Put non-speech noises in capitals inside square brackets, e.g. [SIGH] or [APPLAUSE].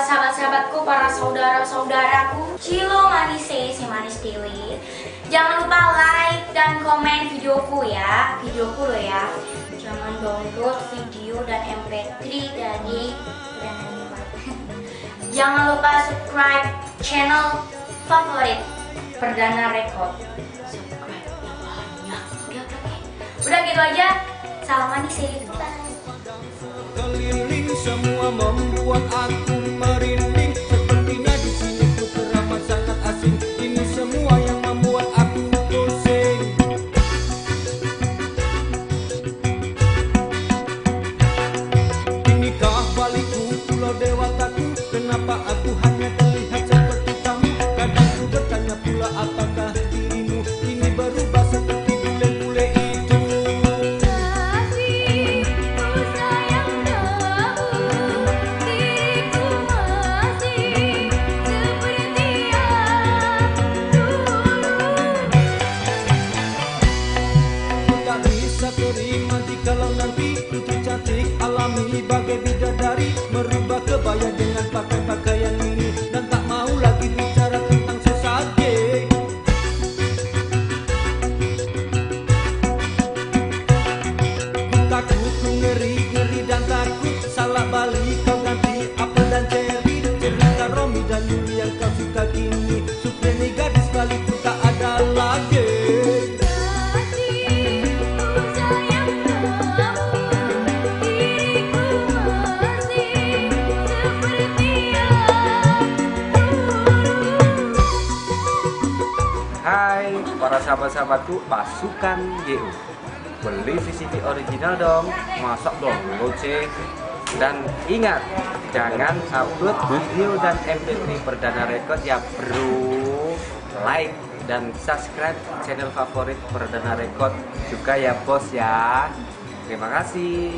sahabat-sahabatku, para saudara-saudaraku, Cilo Manise, si manis dewi. Jangan lupa like dan komen videoku ya, videoku loh ya. Jangan download video dan MP3 dari [LAUGHS] Jangan lupa subscribe channel favorit Perdana Record. Subscribe banyak. Udah, gitu aja. Salam manis. Keliling semua membuat aku pulau dewataku Kenapa aku hanya terlihat seperti kamu? Kadang ku bertanya pula apakah dirimu Ini berubah seperti bule-bule itu? Ku sayang Diriku masih seperti yang dulu Tak bisa terima jikalau nanti cantik Salah balik kau ganti apel dan cherry Cerita Romi dan Yuli yang kau suka kini. Supreme gadis balikku tak ada lagi. Hai para sahabat-sahabatku pasukan YU Beli VCD original dong. Masuk dong goceng Dan ingat Jangan upload video dan MP3 perdana record ya bro. Like dan subscribe channel favorit perdana record juga ya bos ya. Terima kasih